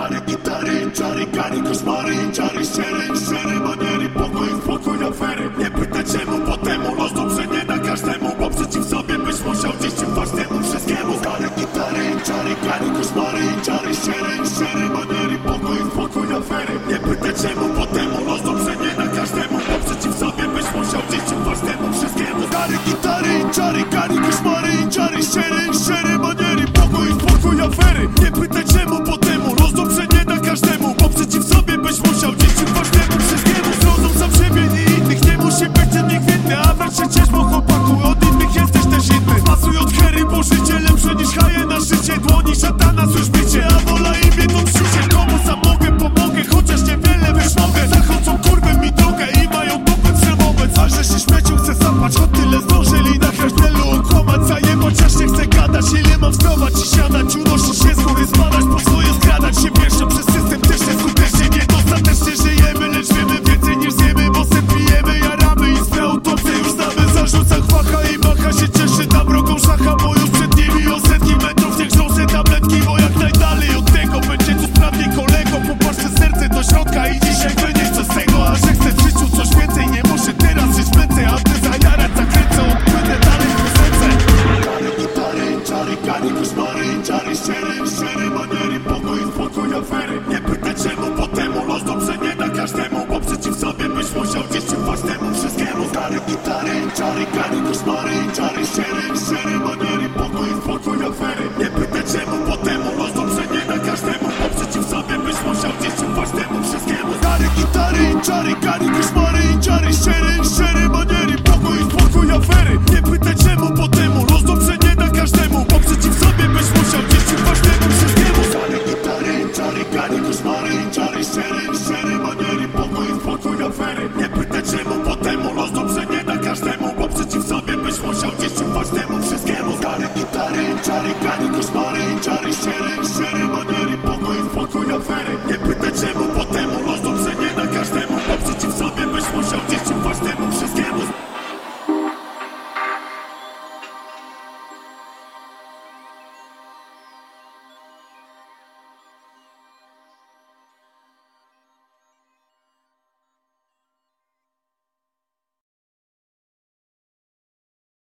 Czary, gitary, czary, gary, koszmary Czary, szczery, szczery maniery Pokój, spokój, afery. Nie pytaj czemu, bo temu Los dobrze nie da każdemu Bo przeciw sobie byś musiał dziś Ciele mam wstawać i siadać, unosić się, z góry spadać, po Będziesz musiał dziś się własnemu wszystkiemu. Stare gitary, czary, kary, koszmary. Czary, szereg, szery, maniery Pokój, spokój, afery Nie pytaj czemu, bo temu Los dobrze nie da każdemu. Bo przeciw sobie byś musiał dziś się własnemu wszystkiemu. Stare gitary, czary, kary, koszmary. Czary, szereg, promise will show